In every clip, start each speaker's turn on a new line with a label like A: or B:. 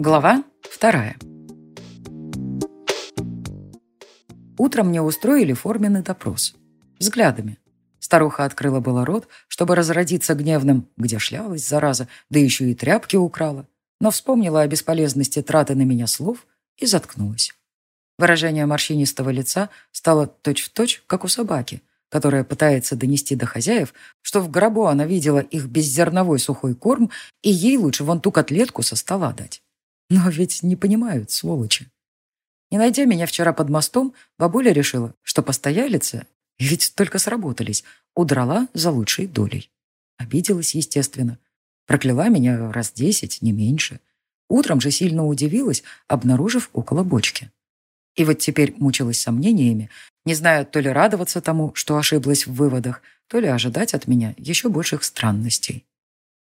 A: Глава вторая. Утром мне устроили форменный допрос. Взглядами. Старуха открыла было рот, чтобы разродиться гневным, где шлялась, зараза, да еще и тряпки украла, но вспомнила о бесполезности траты на меня слов и заткнулась. Выражение морщинистого лица стало точь-в-точь, точь, как у собаки, которая пытается донести до хозяев, что в гробу она видела их беззерновой сухой корм, и ей лучше вон ту котлетку со стола дать. Но ведь не понимают, сволочи. Не найдя меня вчера под мостом, бабуля решила, что постоялица, ведь только сработались, удрала за лучшей долей. Обиделась, естественно. Прокляла меня раз десять, не меньше. Утром же сильно удивилась, обнаружив около бочки. И вот теперь мучилась сомнениями, не зная то ли радоваться тому, что ошиблась в выводах, то ли ожидать от меня еще больших странностей.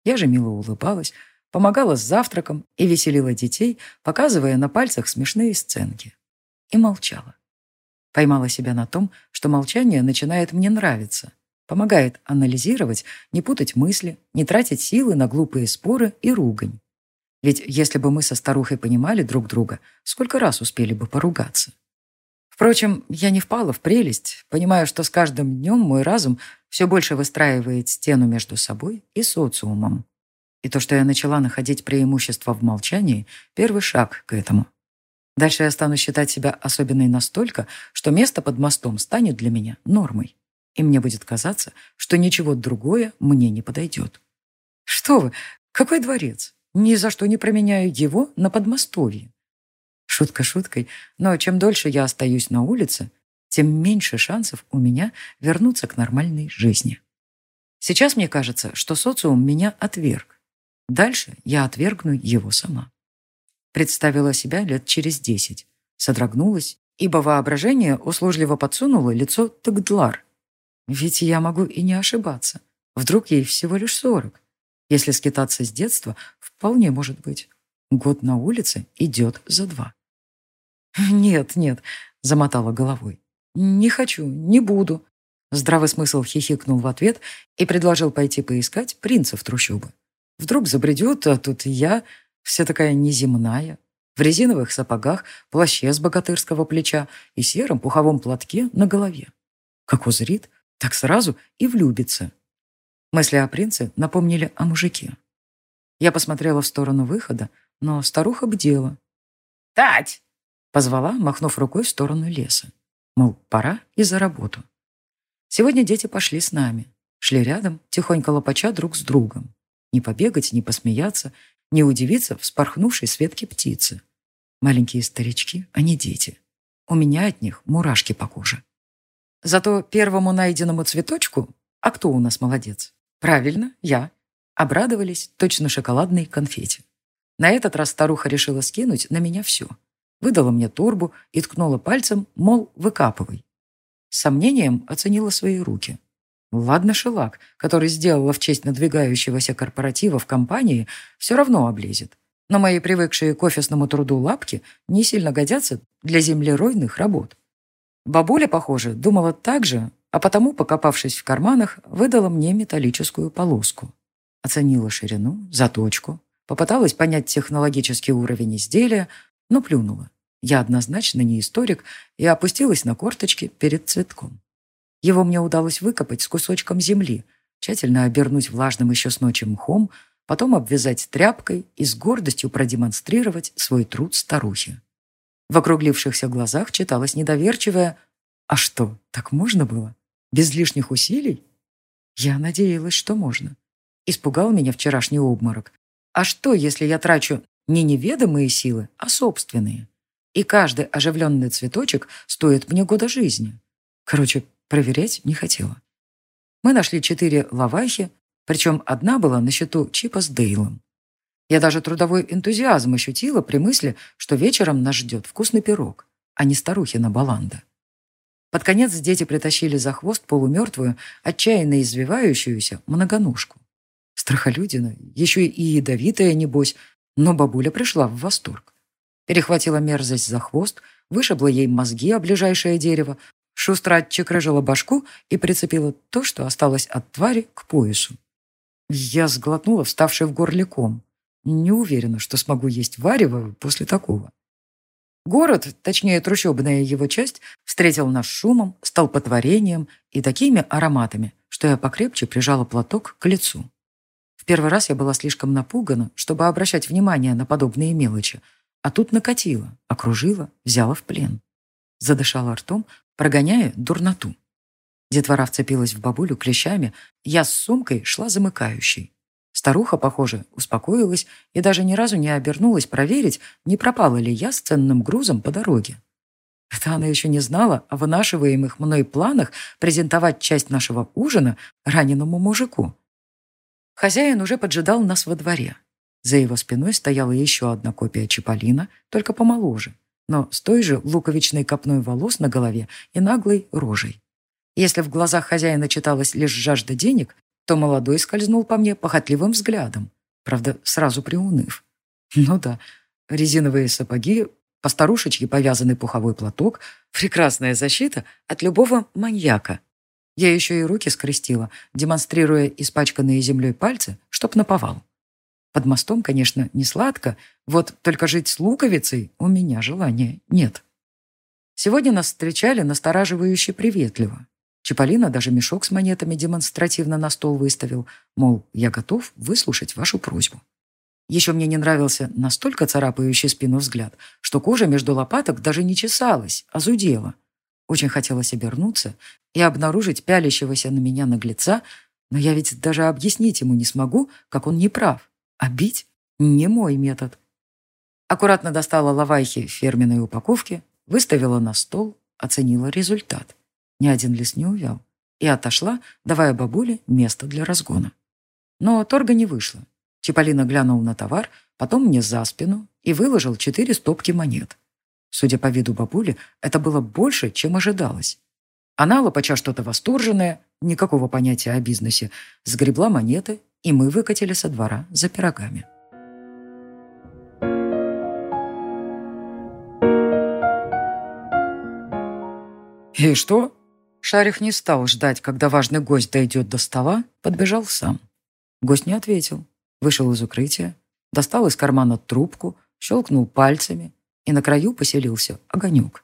A: Я же мило улыбалась, помогала с завтраком и веселила детей, показывая на пальцах смешные сценки. И молчала. Поймала себя на том, что молчание начинает мне нравиться. Помогает анализировать, не путать мысли, не тратить силы на глупые споры и ругань. Ведь если бы мы со старухой понимали друг друга, сколько раз успели бы поругаться? Впрочем, я не впала в прелесть, понимая, что с каждым днем мой разум все больше выстраивает стену между собой и социумом. И то, что я начала находить преимущество в молчании, первый шаг к этому. Дальше я стану считать себя особенной настолько, что место под мостом станет для меня нормой. И мне будет казаться, что ничего другое мне не подойдет. Что вы, какой дворец? Ни за что не променяю его на подмостовье. Шутка шуткой, но чем дольше я остаюсь на улице, тем меньше шансов у меня вернуться к нормальной жизни. Сейчас Дальше я отвергну его сама. Представила себя лет через десять. Содрогнулась, ибо воображение услужливо подсунуло лицо Тагдлар. Ведь я могу и не ошибаться. Вдруг ей всего лишь сорок. Если скитаться с детства, вполне может быть. Год на улице идет за два. «Нет, нет», — замотала головой. «Не хочу, не буду». Здравый смысл хихикнул в ответ и предложил пойти поискать принца в трущобы. Вдруг забредет, а тут я, вся такая неземная, в резиновых сапогах, плаще с богатырского плеча и сером пуховом платке на голове. Как узрит, так сразу и влюбится. Мысли о принце напомнили о мужике. Я посмотрела в сторону выхода, но старуха бдела. «Тать!» — позвала, махнув рукой в сторону леса. Мол, пора и за работу. Сегодня дети пошли с нами. Шли рядом, тихонько лопача друг с другом. Не побегать, не посмеяться, не удивиться вспорхнувшей с ветки птицы. Маленькие старички, а не дети. У меня от них мурашки по коже. Зато первому найденному цветочку, а кто у нас молодец? Правильно, я. Обрадовались точно шоколадной конфете. На этот раз старуха решила скинуть на меня все. Выдала мне торбу и ткнула пальцем, мол, выкапывай. С сомнением оценила свои руки. ладно Шелак, который, сделала в честь надвигающегося корпоратива в компании, все равно облезет. Но мои привыкшие к офисному труду лапки не сильно годятся для землеройных работ. Бабуля, похоже, думала так же, а потому, покопавшись в карманах, выдала мне металлическую полоску. Оценила ширину, заточку, попыталась понять технологический уровень изделия, но плюнула. Я однозначно не историк и опустилась на корточки перед цветком. Его мне удалось выкопать с кусочком земли, тщательно обернуть влажным еще с ночи мхом, потом обвязать тряпкой и с гордостью продемонстрировать свой труд старухе. В округлившихся глазах читалось недоверчивое «А что, так можно было? Без лишних усилий?» Я надеялась, что можно. Испугал меня вчерашний обморок. А что, если я трачу не неведомые силы, а собственные? И каждый оживленный цветочек стоит мне года жизни. Короче, Проверять не хотела. Мы нашли четыре лавахи, причем одна была на счету Чипа с Дейлом. Я даже трудовой энтузиазм ощутила при мысли, что вечером нас ждет вкусный пирог, а не старухина баланда. Под конец дети притащили за хвост полумертвую, отчаянно извивающуюся многоножку. Страхолюдина, еще и ядовитая, небось, но бабуля пришла в восторг. Перехватила мерзость за хвост, вышибла ей мозги о ближайшее дерево, Шустро отчекрыжила башку и прицепила то, что осталось от твари, к поясу. Я сглотнула вставший в горле ком. Не уверена, что смогу есть варево после такого. Город, точнее трущобная его часть, встретил нас шумом, столпотворением и такими ароматами, что я покрепче прижала платок к лицу. В первый раз я была слишком напугана, чтобы обращать внимание на подобные мелочи, а тут накатила, окружила, взяла в плен. Задышала ртом, прогоняя дурноту. Детвора вцепилась в бабулю клещами, я с сумкой шла замыкающей. Старуха, похоже, успокоилась и даже ни разу не обернулась проверить, не пропала ли я с ценным грузом по дороге. Это она еще не знала о вынашиваемых мной планах презентовать часть нашего ужина раненому мужику. Хозяин уже поджидал нас во дворе. За его спиной стояла еще одна копия Чиполлина, только помоложе, но с той же луковичной копной волос на голове и наглой рожей. Если в глазах хозяина читалась лишь жажда денег, то молодой скользнул по мне похотливым взглядом, правда, сразу приуныв. Ну да, резиновые сапоги, постарушечьи повязанный пуховой платок, прекрасная защита от любого маньяка, я еще и руки скрестила, демонстрируя испачканные землей пальцы, чтоб наповал. Под мостом, конечно, не сладко, вот только жить с луковицей у меня желания нет. Сегодня нас встречали настораживающе приветливо. Чаполина даже мешок с монетами демонстративно на стол выставил, мол, я готов выслушать вашу просьбу. Еще мне не нравился настолько царапающий спину взгляд, что кожа между лопаток даже не чесалась, а зудела. Очень хотелось обернуться и обнаружить пялящегося на меня наглеца, но я ведь даже объяснить ему не смогу, как он не прав. А бить — не мой метод. Аккуратно достала лавайхи в фирменной упаковке, выставила на стол, оценила результат. Ни один лист не увял. И отошла, давая бабуле место для разгона. Но торга не вышло. Чиполлино глянул на товар, потом мне за спину и выложил четыре стопки монет. Судя по виду бабули, это было больше, чем ожидалось. Она, лопача что-то восторженное, никакого понятия о бизнесе, сгребла монеты, и мы выкатили со двора за пирогами. «И что?» Шарих не стал ждать, когда важный гость дойдет до стола, подбежал сам. Гость не ответил. Вышел из укрытия, достал из кармана трубку, щелкнул пальцами, и на краю поселился огонек.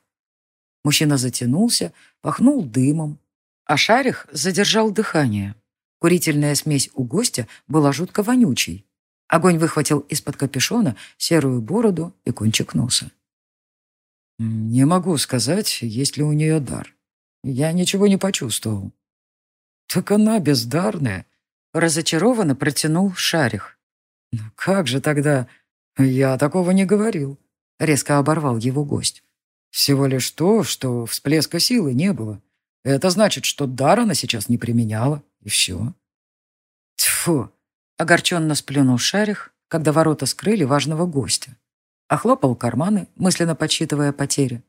A: Мужчина затянулся, пахнул дымом, а Шарих задержал дыхание – Курительная смесь у гостя была жутко вонючей. Огонь выхватил из-под капюшона серую бороду и кончик носа. «Не могу сказать, есть ли у нее дар. Я ничего не почувствовал». «Так она бездарная», — разочарованно протянул Шарих. «Ну как же тогда? Я такого не говорил. — резко оборвал его гость. «Всего лишь то, что всплеска силы не было. Это значит, что дар она сейчас не применяла, и все». «Тьфу!» — огорченно сплюнул Шарих, когда ворота скрыли важного гостя. Охлопал карманы, мысленно подсчитывая потери.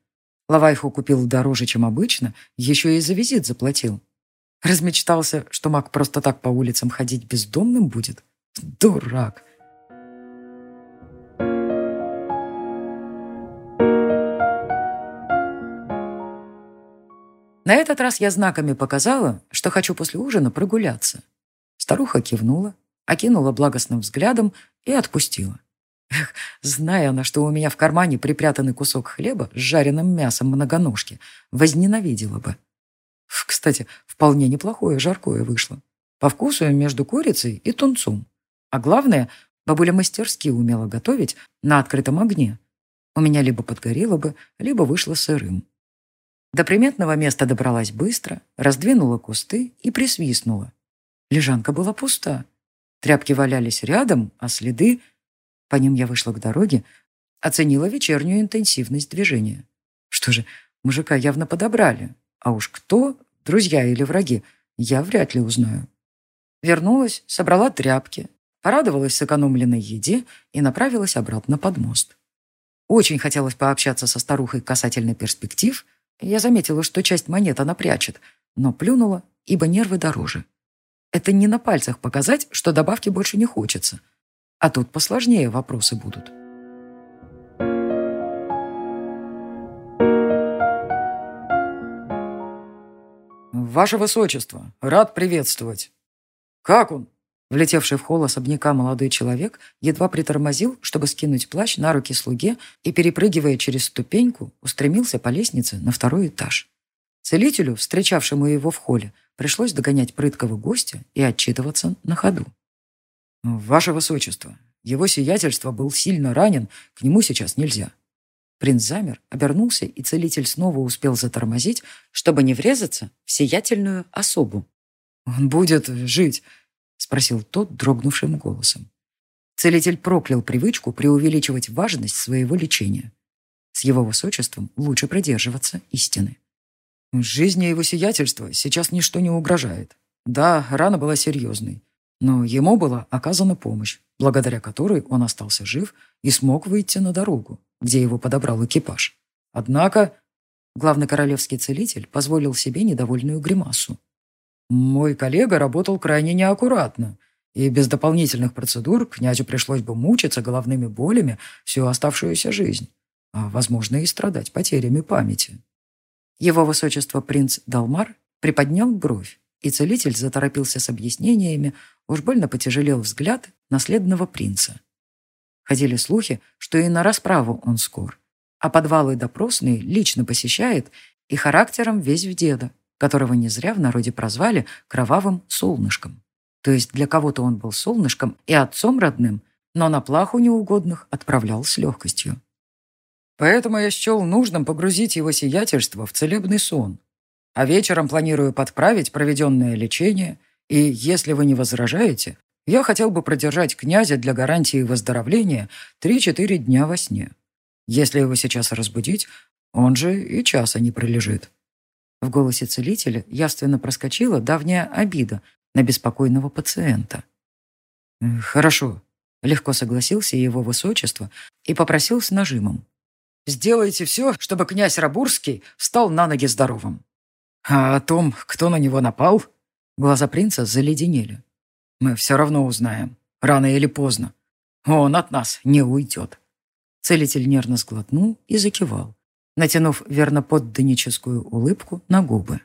A: Лавайху купил дороже, чем обычно, еще и за визит заплатил. Размечтался, что маг просто так по улицам ходить бездомным будет. Дурак! На этот раз я знаками показала, что хочу после ужина прогуляться. Старуха кивнула, окинула благостным взглядом и отпустила. Эх, зная она, что у меня в кармане припрятанный кусок хлеба с жареным мясом многоножки, возненавидела бы. Кстати, вполне неплохое жаркое вышло. По вкусу между курицей и тунцом. А главное, бабуля мастерски умела готовить на открытом огне. У меня либо подгорело бы, либо вышло сырым. До приметного места добралась быстро, раздвинула кусты и присвистнула. Лежанка была пуста. Тряпки валялись рядом, а следы... По ним я вышла к дороге, оценила вечернюю интенсивность движения. Что же, мужика явно подобрали. А уж кто, друзья или враги, я вряд ли узнаю. Вернулась, собрала тряпки, порадовалась сэкономленной еде и направилась обратно под мост. Очень хотелось пообщаться со старухой касательно перспектив — Я заметила, что часть монет она прячет, но плюнула, ибо нервы дороже. Это не на пальцах показать, что добавки больше не хочется. А тут посложнее вопросы будут. «Ваше Высочество, рад приветствовать!» «Как он?» Влетевший в холл особняка молодой человек едва притормозил, чтобы скинуть плащ на руки слуге и, перепрыгивая через ступеньку, устремился по лестнице на второй этаж. Целителю, встречавшему его в холле, пришлось догонять прыткого гостя и отчитываться на ходу. «Ваше Высочество, его сиятельство был сильно ранен, к нему сейчас нельзя». Принц замер, обернулся, и целитель снова успел затормозить, чтобы не врезаться в сиятельную особу. «Он будет жить», — спросил тот дрогнувшим голосом. Целитель проклял привычку преувеличивать важность своего лечения. С его высочеством лучше придерживаться истины. Жизни его сиятельства сейчас ничто не угрожает. Да, рана была серьезной, но ему была оказана помощь, благодаря которой он остался жив и смог выйти на дорогу, где его подобрал экипаж. Однако главный королевский целитель позволил себе недовольную гримасу. Мой коллега работал крайне неаккуратно, и без дополнительных процедур князю пришлось бы мучиться головными болями всю оставшуюся жизнь, а, возможно, и страдать потерями памяти. Его высочество принц Далмар приподнял бровь, и целитель заторопился с объяснениями, уж больно потяжелел взгляд наследного принца. Ходили слухи, что и на расправу он скор, а подвалы допросные лично посещает и характером весь в деда, которого не зря в народе прозвали кровавым солнышком. То есть для кого-то он был солнышком и отцом родным, но на плаху неугодных отправлял с легкостью. Поэтому я счел нужным погрузить его сиятельство в целебный сон. А вечером планирую подправить проведенное лечение, и, если вы не возражаете, я хотел бы продержать князя для гарантии выздоровления 3-4 дня во сне. Если его сейчас разбудить, он же и часа не пролежит. В голосе целителя явственно проскочила давняя обида на беспокойного пациента. «Хорошо», — легко согласился его высочество и попросил с нажимом. «Сделайте все, чтобы князь Рабурский стал на ноги здоровым». А о том, кто на него напал, глаза принца заледенели. Мы все равно узнаем, рано или поздно. Он от нас не уйдет. Целитель нервно сглотнул и закивал натянув верноподданническую улыбку на губы.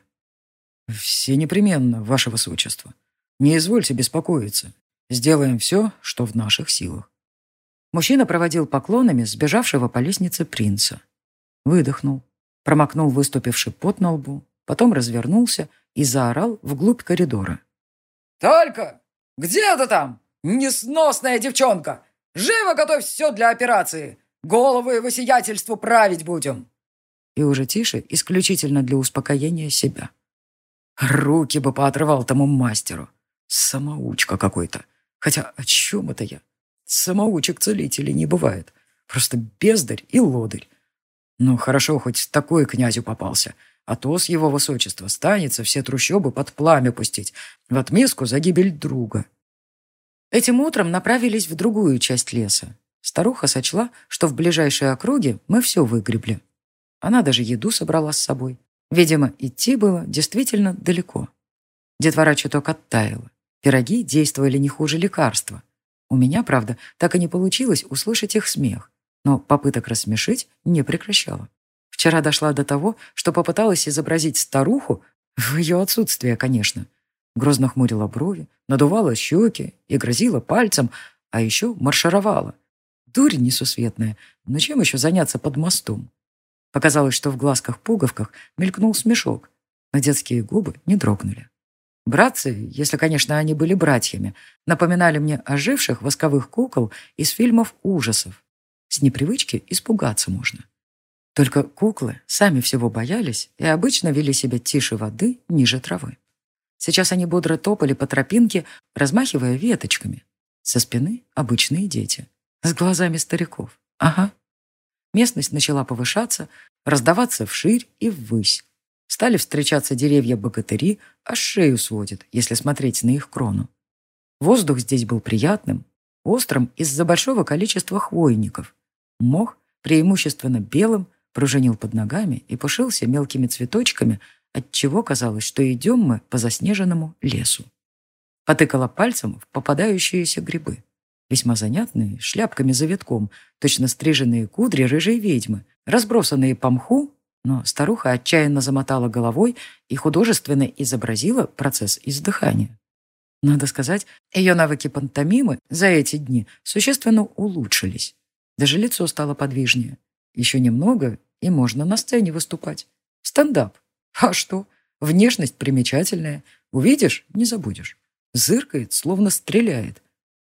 A: «Все непременно, ваше высочество. Не извольте беспокоиться. Сделаем все, что в наших силах». Мужчина проводил поклонами сбежавшего по лестнице принца. Выдохнул, промокнул выступивший пот на лбу, потом развернулся и заорал вглубь коридора. «Только! Где ты там, несносная девчонка? Живо готовь все для операции! И уже тише, исключительно для успокоения себя. Руки бы поотрывал тому мастеру. Самоучка какой-то. Хотя о чем это я? Самоучек-целителей не бывает. Просто бездарь и лодырь. Ну, хорошо, хоть такой князю попался. А то с его высочества станется все трущобы под пламя пустить. В отместку за гибель друга. Этим утром направились в другую часть леса. Старуха сочла, что в ближайшей округе мы все выгребли. Она даже еду собрала с собой. Видимо, идти было действительно далеко. Детвора чуток оттаяла. Пироги действовали не хуже лекарства. У меня, правда, так и не получилось услышать их смех, но попыток рассмешить не прекращала. Вчера дошла до того, что попыталась изобразить старуху, в ее отсутствие, конечно. Грозно хмурила брови, надувала щеки и грозила пальцем, а еще маршировала. Дурь несусветная, но чем еще заняться под мостом? Показалось, что в глазках-пуговках мелькнул смешок, но детские губы не дрогнули. Братцы, если, конечно, они были братьями, напоминали мне оживших восковых кукол из фильмов ужасов. С непривычки испугаться можно. Только куклы сами всего боялись и обычно вели себя тише воды, ниже травы. Сейчас они бодро топали по тропинке, размахивая веточками. Со спины обычные дети. С глазами стариков. Ага. Местность начала повышаться, раздаваться вширь и ввысь. Стали встречаться деревья-богатыри, аж шею сводит, если смотреть на их крону. Воздух здесь был приятным, острым из-за большого количества хвойников. Мох, преимущественно белым, пружинил под ногами и пушился мелкими цветочками, отчего казалось, что идем мы по заснеженному лесу. Потыкала пальцем в попадающиеся грибы весьма занятные, шляпками завитком, точно стриженные кудри рыжей ведьмы, разбросанные по мху, но старуха отчаянно замотала головой и художественно изобразила процесс издыхания. Надо сказать, ее навыки пантомимы за эти дни существенно улучшились. Даже лицо стало подвижнее. Еще немного, и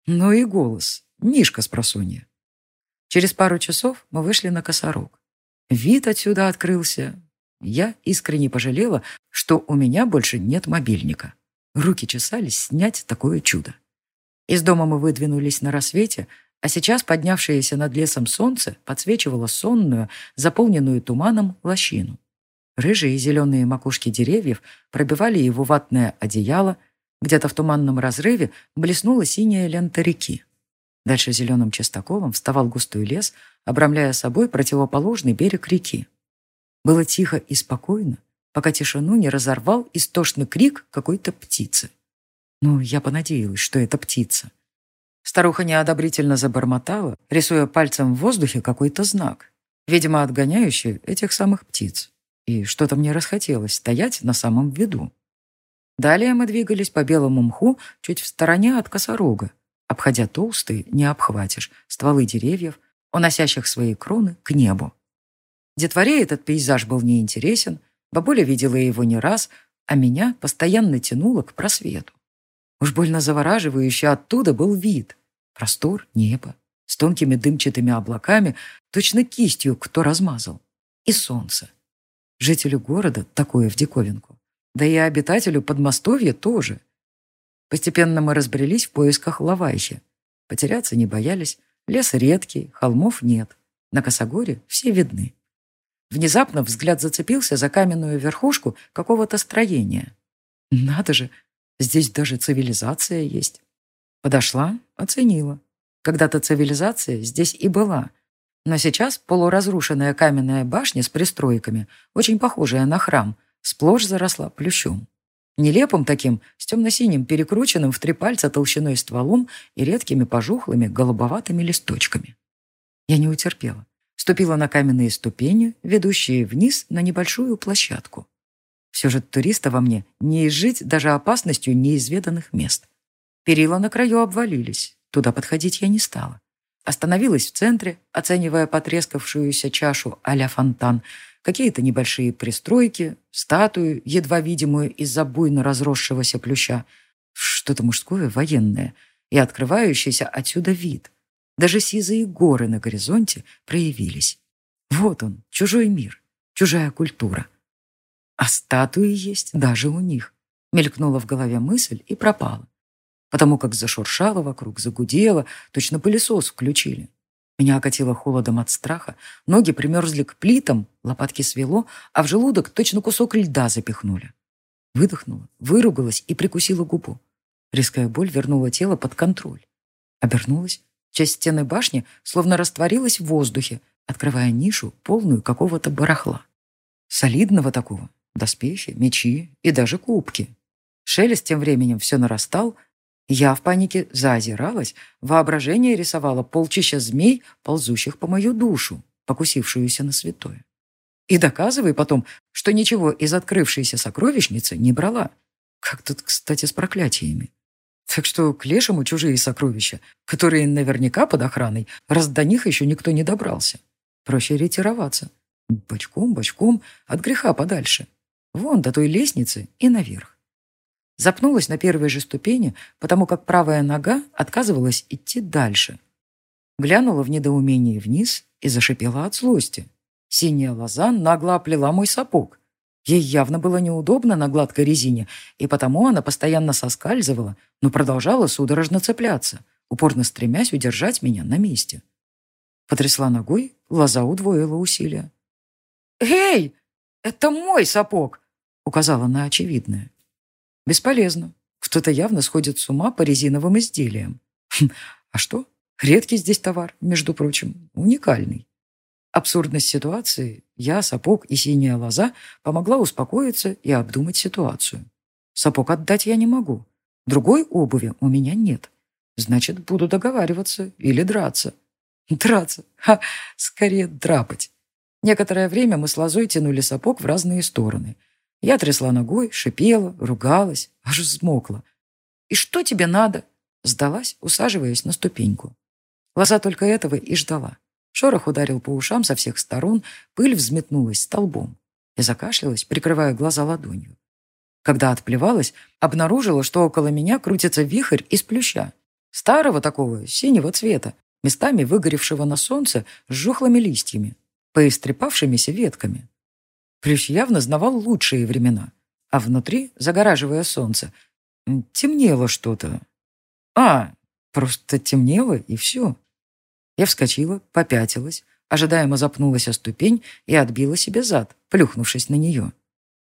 A: можно на сцене выступать. Стендап. А что? Внешность примечательная. Увидишь — не забудешь. Зыркает, словно стреляет. Ну и голос. Мишка с просонья. Через пару часов мы вышли на косорог. Вид отсюда открылся. Я искренне пожалела, что у меня больше нет мобильника. Руки чесались снять такое чудо. Из дома мы выдвинулись на рассвете, а сейчас поднявшееся над лесом солнце подсвечивало сонную, заполненную туманом лощину. Рыжие и зеленые макушки деревьев пробивали его ватное одеяло, где-то в туманном разрыве блеснула синяя лента реки. Дальше зеленым частоколом вставал густой лес, обрамляя собой противоположный берег реки. Было тихо и спокойно, пока тишину не разорвал истошный крик какой-то птицы. Ну, я понадеялась, что это птица. Старуха неодобрительно забормотала, рисуя пальцем в воздухе какой-то знак, видимо, отгоняющий этих самых птиц. И что-то мне расхотелось стоять на самом виду. Далее мы двигались по белому мху чуть в стороне от косорога, обходя толстые, не обхватишь, стволы деревьев, уносящих свои кроны к небу. Детворе этот пейзаж был неинтересен, бабуля видела его не раз, а меня постоянно тянуло к просвету. Уж больно завораживающий оттуда был вид. Простор неба с тонкими дымчатыми облаками, точно кистью кто размазал. И солнце. Жителю города такое в диковинку. Да и обитателю Подмостовья тоже. Постепенно мы разбрелись в поисках лавайхи. Потеряться не боялись. Лес редкий, холмов нет. На Косогоре все видны. Внезапно взгляд зацепился за каменную верхушку какого-то строения. Надо же, здесь даже цивилизация есть. Подошла, оценила. Когда-то цивилизация здесь и была. Но сейчас полуразрушенная каменная башня с пристройками, очень похожая на храм, сплошь заросла плющом. Нелепым таким, с темно-синим перекрученным в три пальца толщиной стволом и редкими пожухлыми голубоватыми листочками. Я не утерпела ступила на каменные ступени, ведущие вниз на небольшую площадку. Все же туриста во мне не изжить даже опасностью неизведанных мест. Перила на краю обвалились, туда подходить я не стала. Остановилась в центре, оценивая потрескавшуюся чашу а фонтан, Какие-то небольшие пристройки, статую, едва видимую из-за буйно разросшегося плюща. Что-то мужское, военное. И открывающийся отсюда вид. Даже сизые горы на горизонте проявились. Вот он, чужой мир, чужая культура. А статуи есть даже у них. Мелькнула в голове мысль и пропала. Потому как зашуршало вокруг, загудело, точно пылесос включили. Меня окатило холодом от страха, ноги примерзли к плитам, лопатки свело, а в желудок точно кусок льда запихнули. Выдохнула, выругалась и прикусила губу. Резкая боль вернула тело под контроль. Обернулась, Часть стены башни словно растворилась в воздухе, открывая нишу, полную какого-то барахла. Солидного такого. Доспехи, мечи и даже кубки. Шелест тем временем все нарастал. Я в панике заозиралась, воображение рисовало полчища змей, ползущих по мою душу, покусившуюся на святое. И доказывай потом, что ничего из открывшейся сокровищницы не брала. Как тут, кстати, с проклятиями. Так что к лешему чужие сокровища, которые наверняка под охраной, раз до них еще никто не добрался. Проще ретироваться. Бочком, бочком, от греха подальше. Вон до той лестницы и наверх. Запнулась на первой же ступени, потому как правая нога отказывалась идти дальше. Глянула в недоумении вниз и зашипела от злости. Синяя лоза нагло оплела мой сапог. Ей явно было неудобно на гладкой резине, и потому она постоянно соскальзывала, но продолжала судорожно цепляться, упорно стремясь удержать меня на месте. Потрясла ногой, лоза удвоила усилия. «Эй, это мой сапог!» указала на очевидное. «Бесполезно. Кто-то явно сходит с ума по резиновым изделиям. Хм, а что? Редкий здесь товар, между прочим, уникальный. Абсурдность ситуации, я, сапог и синяя лоза помогла успокоиться и обдумать ситуацию. Сапог отдать я не могу. Другой обуви у меня нет. Значит, буду договариваться или драться. Драться? Ха, скорее драпать. Некоторое время мы с лозой тянули сапог в разные стороны. Я трясла ногой, шипела, ругалась, аж взмокла. И что тебе надо?» Сдалась, усаживаясь на ступеньку. Лоза только этого и ждала. Шорох ударил по ушам со всех сторон, пыль взметнулась столбом. Я закашлялась, прикрывая глаза ладонью. Когда отплевалась, обнаружила, что около меня крутится вихрь из плюща. Старого такого, синего цвета, местами выгоревшего на солнце с жухлыми листьями, поистрепавшимися ветками. Плющ явно знавал лучшие времена, а внутри, загораживая солнце, темнело что-то. А, просто темнело, и все. Я вскочила, попятилась, ожидаемо запнулась о ступень и отбила себе зад, плюхнувшись на нее.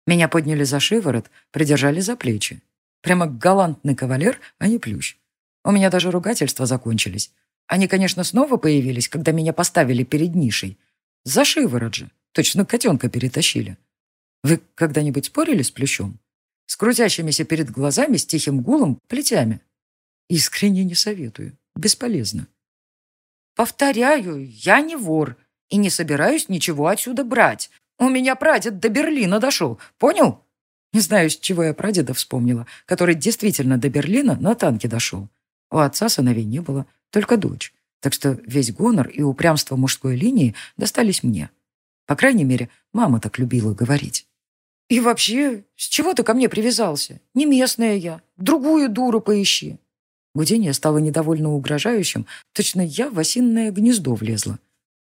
A: Меня подняли за шиворот, придержали за плечи. Прямо галантный кавалер, а не плющ. У меня даже ругательства закончились. Они, конечно, снова появились, когда меня поставили перед нишей. За шиворот же. Точно котенка перетащили. Вы когда-нибудь спорили с плющом? С крутящимися перед глазами, с тихим гулом, плетями? Искренне не советую. Бесполезно. Повторяю, я не вор и не собираюсь ничего отсюда брать. У меня прадед до Берлина дошел, понял? Не знаю, с чего я прадеда вспомнила, который действительно до Берлина на танке дошел. У отца сыновей не было, только дочь. Так что весь гонор и упрямство мужской линии достались мне. По крайней мере, мама так любила говорить. «И вообще, с чего ты ко мне привязался? Не местная я. Другую дуру поищи». Гудение стало недовольно угрожающим. Точно я в осинное гнездо влезла.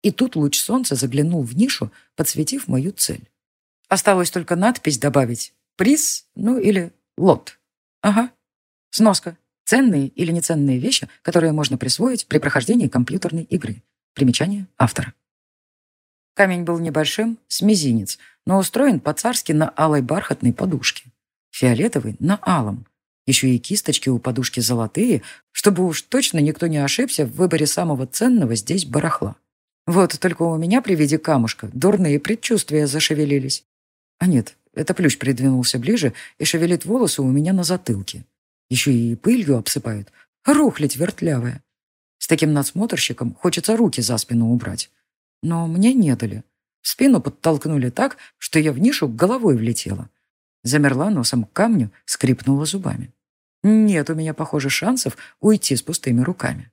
A: И тут луч солнца заглянул в нишу, подсветив мою цель. Осталось только надпись добавить. Приз, ну или лот. Ага. Сноска. Ценные или неценные вещи, которые можно присвоить при прохождении компьютерной игры. Примечание автора. Камень был небольшим, с мизинец, но устроен по-царски на алой бархатной подушке. Фиолетовый на алом. Еще и кисточки у подушки золотые, чтобы уж точно никто не ошибся в выборе самого ценного здесь барахла. Вот только у меня при виде камушка дурные предчувствия зашевелились. А нет, это плющ придвинулся ближе и шевелит волосы у меня на затылке. Еще и пылью обсыпают. Рухлядь вертлявая. С таким надсмотрщиком хочется руки за спину убрать. Но мне не дали. Спину подтолкнули так, что я в нишу головой влетела. Замерла носом к камню, скрипнула зубами. Нет у меня, похоже, шансов уйти с пустыми руками.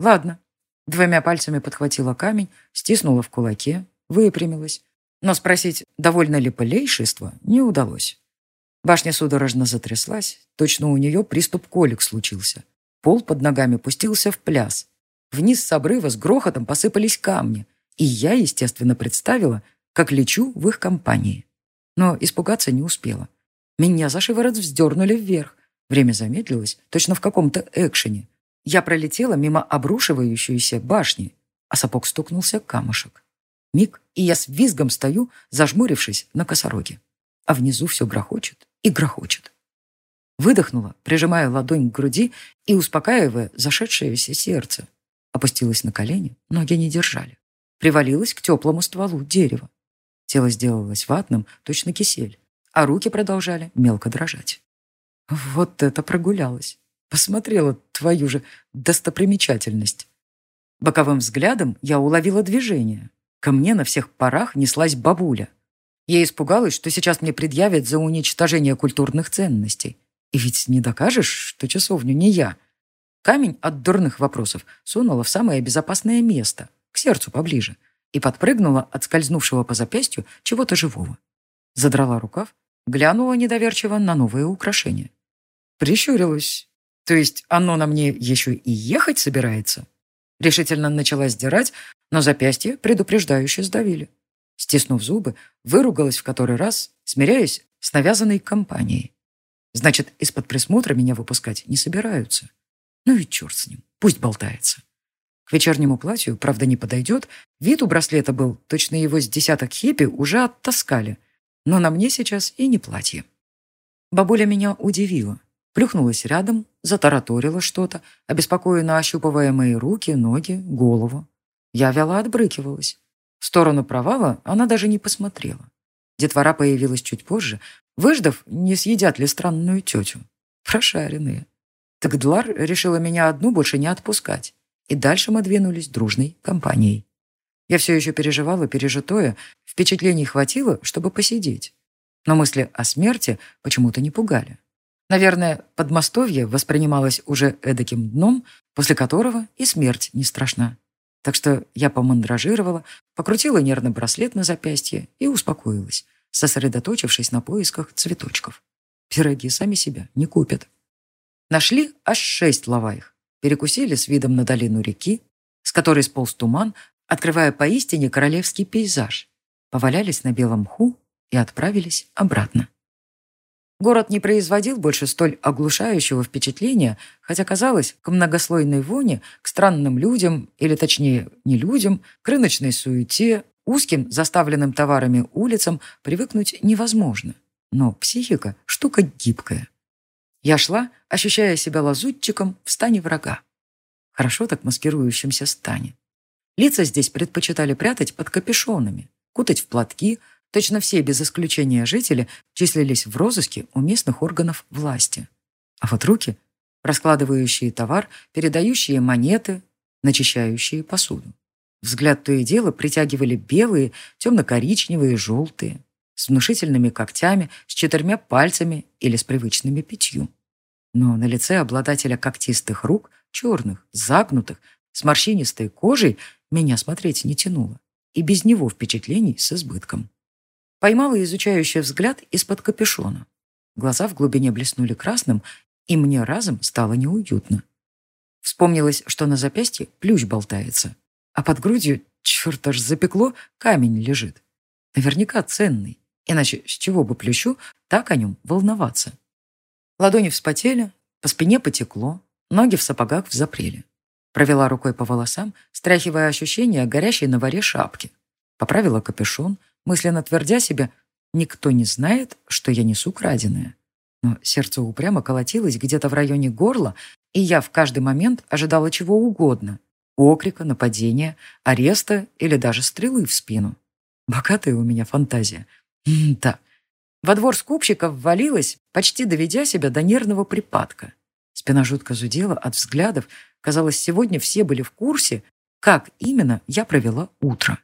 A: Ладно. Двумя пальцами подхватила камень, стиснула в кулаке, выпрямилась. Но спросить, довольно ли полейшество, не удалось. Башня судорожно затряслась, точно у нее приступ колик случился. Пол под ногами пустился в пляс. Вниз с обрыва с грохотом посыпались камни — и я, естественно, представила, как лечу в их компании. Но испугаться не успела. Меня за шиворот вздернули вверх. Время замедлилось, точно в каком-то экшене. Я пролетела мимо обрушивающейся башни, а сапог стукнулся камушек. Миг, и я с визгом стою, зажмурившись на косороге. А внизу все грохочет и грохочет. Выдохнула, прижимая ладонь к груди и успокаивая зашедшееся сердце. Опустилась на колени, ноги не держали. Привалилась к теплому стволу дерева. Тело сделалось ватным, точно кисель, а руки продолжали мелко дрожать. Вот это прогулялась. Посмотрела твою же достопримечательность. Боковым взглядом я уловила движение. Ко мне на всех парах неслась бабуля. Я испугалась, что сейчас мне предъявят за уничтожение культурных ценностей. И ведь не докажешь, что часовню не я. Камень от дурных вопросов сунула в К сердцу поближе, и подпрыгнула, отскользнувшего запястью чего-то живого. Задрала рукав, глянула недоверчиво на новые украшения. Прищурилась. То есть оно на мне еще и ехать собирается? Решительно начала сдирать, но запястье предупреждающе сдавили. Стиснув зубы, выругалась в который раз, смиряясь с навязанной компанией. Значит, из-под присмотра меня выпускать не собираются. Ну и черт с ним, пусть болтается. К вечернему платью, правда, не подойдет. Вид у браслета был, точно его с десяток хиппи уже оттаскали. Но на мне сейчас и не платье. Бабуля меня удивила. Плюхнулась рядом, затараторила что-то, обеспокоенно ощупывая мои руки, ноги, голову. Я вяло отбрыкивалась. В сторону провала она даже не посмотрела. Детвора появилась чуть позже, выждав, не съедят ли странную тетю. Прошаренные. Так Длар решила меня одну больше не отпускать. И дальше мы двинулись дружной компанией. Я все еще переживала пережитое, впечатлений хватило, чтобы посидеть. Но мысли о смерти почему-то не пугали. Наверное, подмостовье воспринималось уже эдаким дном, после которого и смерть не страшна. Так что я помандражировала, покрутила нервный браслет на запястье и успокоилась, сосредоточившись на поисках цветочков. Пироги сами себя не купят. Нашли аж шесть лаваих. Перекусили с видом на долину реки, с которой сполз туман, открывая поистине королевский пейзаж. Повалялись на белом ху и отправились обратно. Город не производил больше столь оглушающего впечатления, хотя казалось, к многослойной воне, к странным людям, или точнее, не людям, к рыночной суете, узким, заставленным товарами улицам привыкнуть невозможно. Но психика – штука гибкая. Я шла, ощущая себя лазутчиком в стане врага. Хорошо так маскирующемся стане. Лица здесь предпочитали прятать под капюшонами, кутать в платки – Точно все, без исключения жители, числились в розыске у местных органов власти. А вот руки, раскладывающие товар, передающие монеты, начищающие посуду. Взгляд то и дело притягивали белые, темно-коричневые, желтые, с внушительными когтями, с четырьмя пальцами или с привычными пятью. Но на лице обладателя когтистых рук, черных, загнутых, с морщинистой кожей, меня смотреть не тянуло. И без него впечатлений с избытком. Поймала изучающий взгляд из-под капюшона. Глаза в глубине блеснули красным, и мне разом стало неуютно. Вспомнилось, что на запястье плющ болтается, а под грудью, черт аж запекло, камень лежит. Наверняка ценный, иначе с чего бы плющу так о нем волноваться? Ладони вспотели, по спине потекло, ноги в сапогах взапрели. Провела рукой по волосам, стряхивая ощущение горящей на воре шапки. Поправила капюшон, мысленно твердя себе «Никто не знает, что я несу краденое». Но сердце упрямо колотилось где-то в районе горла, и я в каждый момент ожидала чего угодно — окрика, нападения, ареста или даже стрелы в спину. Богатая у меня фантазия. М да, во двор скупщика ввалилась, почти доведя себя до нервного припадка. Спина жутко зудела от взглядов. Казалось, сегодня все были в курсе, как именно я провела утро.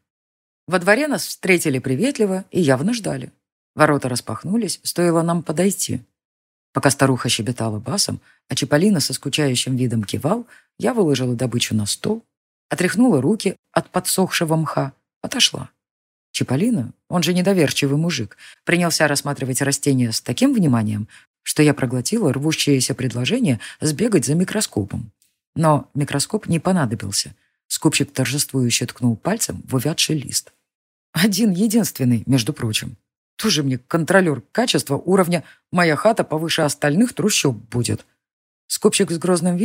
A: Во дворе нас встретили приветливо и явно ждали. Ворота распахнулись, стоило нам подойти. Пока старуха щебетала басом, а Чиполлино со скучающим видом кивал, я выложила добычу на стол, отряхнула руки от подсохшего мха, отошла. Чиполлино, он же недоверчивый мужик, принялся рассматривать растения с таким вниманием, что я проглотила рвущееся предложение сбегать за микроскопом. Но микроскоп не понадобился. Скупщик торжествующе ткнул пальцем в увядший лист. Один единственный, между прочим. Тоже мне контролер качества уровня «моя хата повыше остальных трущоб будет». Скупщик с грозным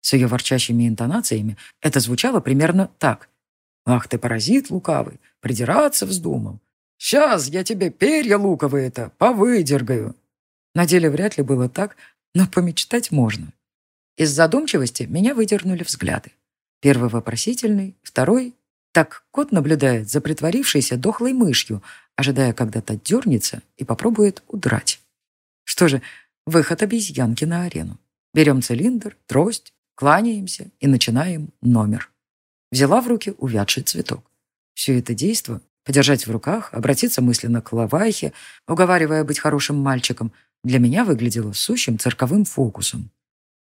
A: видом, все, сделки хана, бросил что-то старухе. Та извинительно заворковала. С ее ворчащими интонациями это звучало примерно так. «Ах ты, паразит лукавый, придираться вздумал. Сейчас я тебе перья луковые-то повыдергаю». На деле вряд ли было так, но помечтать можно. Из задумчивости меня выдернули взгляды. Первый вопросительный, второй... Так кот наблюдает за притворившейся дохлой мышью, ожидая, когда та дернется и попробует удрать. Что же, выход обезьянки на арену. Берем цилиндр, трость, кланяемся и начинаем номер. Взяла в руки увядший цветок. Все это действо – подержать в руках, обратиться мысленно к лавахе, уговаривая быть хорошим мальчиком – для меня выглядело сущим цирковым фокусом.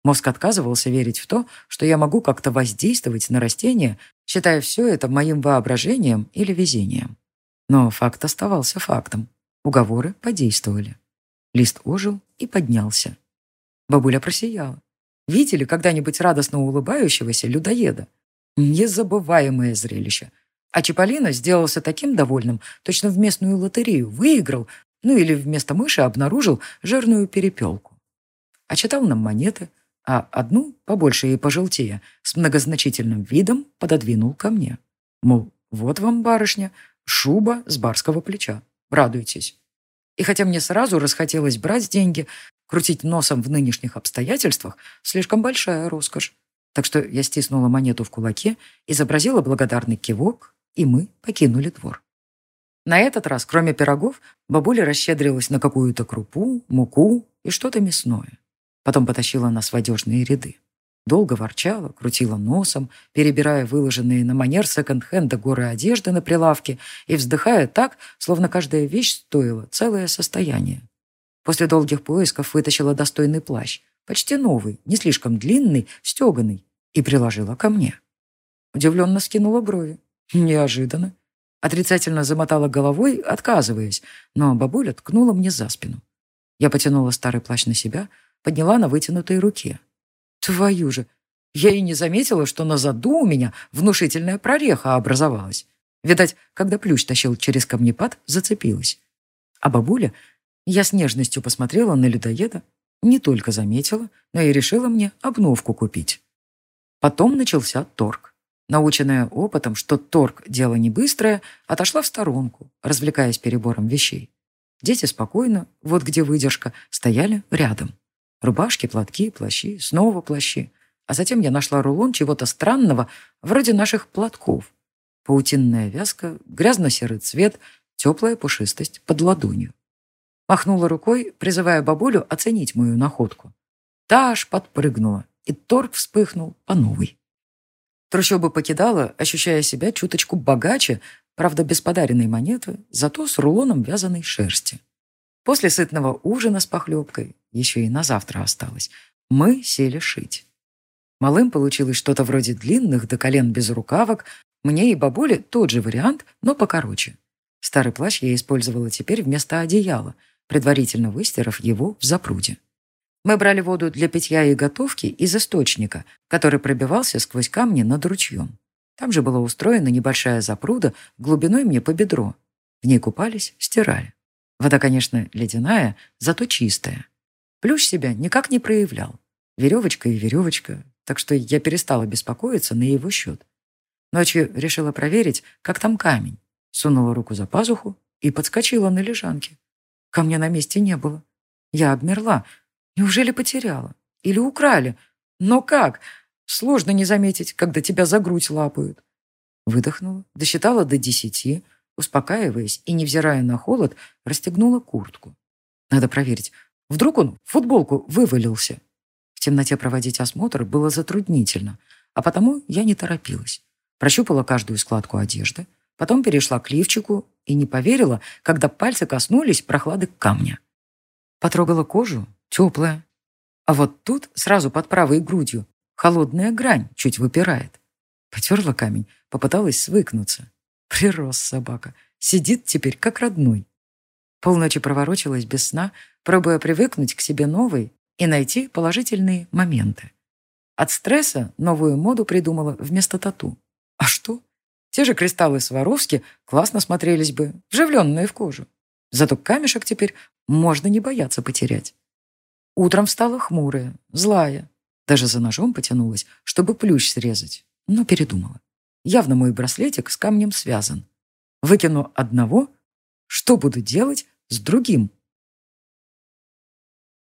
A: Мозг отказывался верить в то, что я могу как-то воздействовать на растения, считая все это моим воображением или везением. Но факт оставался фактом. Уговоры подействовали. Лист ожил и поднялся. Бабуля просияла. Видели когда-нибудь радостно улыбающегося людоеда? Незабываемое зрелище. А Чиполлино сделался таким довольным, точно в местную лотерею выиграл, ну или вместо мыши обнаружил жирную перепелку. Очитал а нам монеты, а одну, побольше и пожелтее, с многозначительным видом пододвинул ко мне. Мол, вот вам, барышня, шуба с барского плеча. Радуйтесь. И хотя мне сразу расхотелось брать деньги, Крутить носом в нынешних обстоятельствах слишком большая роскошь. Так что я стиснула монету в кулаке, изобразила благодарный кивок, и мы покинули двор. На этот раз, кроме пирогов, бабуля расщедрилась на какую-то крупу, муку и что-то мясное. Потом потащила нас в одежные ряды. Долго ворчала, крутила носом, перебирая выложенные на манер секонд-хенда горы одежды на прилавке и вздыхая так, словно каждая вещь стоила целое состояние. После долгих поисков вытащила достойный плащ, почти новый, не слишком длинный, стеганый, и приложила ко мне. Удивленно скинула брови. Неожиданно. Отрицательно замотала головой, отказываясь, но бабуля ткнула мне за спину. Я потянула старый плащ на себя, подняла на вытянутой руке. Твою же! Я и не заметила, что на заду у меня внушительная прореха образовалась. Видать, когда плющ тащил через камнепад, зацепилась. А бабуля, я с нежностью посмотрела на людоеда, не только заметила, но и решила мне обновку купить. Потом начался торг. Наученная опытом, что торг – дело не быстрое, отошла в сторонку, развлекаясь перебором вещей. Дети спокойно, вот где выдержка, стояли рядом. Рубашки, платки, плащи, снова плащи. А затем я нашла рулон чего-то странного, вроде наших платков. Паутинная вязка, грязно-серый цвет, теплая пушистость под ладонью. Махнула рукой, призывая бабулю оценить мою находку. Та аж подпрыгнула, и торг вспыхнул по новой. Трущобы покидала, ощущая себя чуточку богаче, правда, без подаренной монеты, зато с рулоном вязаной шерсти. После сытного ужина с похлебкой, еще и на завтра осталось, мы сели шить. Малым получилось что-то вроде длинных до колен без рукавок, мне и бабуле тот же вариант, но покороче. Старый плащ я использовала теперь вместо одеяла — предварительно выстирав его в запруде. Мы брали воду для питья и готовки из источника, который пробивался сквозь камни над ручьем. Там же была устроена небольшая запруда глубиной мне по бедро. В ней купались, стирали. Вода, конечно, ледяная, зато чистая. Плющ себя никак не проявлял. Веревочка и веревочка, так что я перестала беспокоиться на его счет. Ночью решила проверить, как там камень. Сунула руку за пазуху и подскочила на Ко мне на месте не было. Я обмерла. Неужели потеряла? Или украли? Но как? Сложно не заметить, когда тебя за грудь лапают. Выдохнула, досчитала до десяти, успокаиваясь и, невзирая на холод, расстегнула куртку. Надо проверить. Вдруг он в футболку вывалился. В темноте проводить осмотр было затруднительно, а потому я не торопилась. Прощупала каждую складку одежды, потом перешла к лифчику и не поверила, когда пальцы коснулись прохлады камня. Потрогала кожу, теплая. А вот тут, сразу под правой грудью, холодная грань чуть выпирает. Потерла камень, попыталась свыкнуться. Прирос собака. Сидит теперь как родной. Полночи проворочилась без сна, пробуя привыкнуть к себе новой и найти положительные моменты. От стресса новую моду придумала вместо тату. А что? Те же кристаллы Сваровски классно смотрелись бы, вживленные в кожу. Зато камешек теперь можно не бояться потерять. Утром встала хмурая, злая. Даже за ножом потянулась, чтобы плющ срезать, но передумала. Явно мой браслетик с камнем связан. Выкину одного, что буду делать с другим?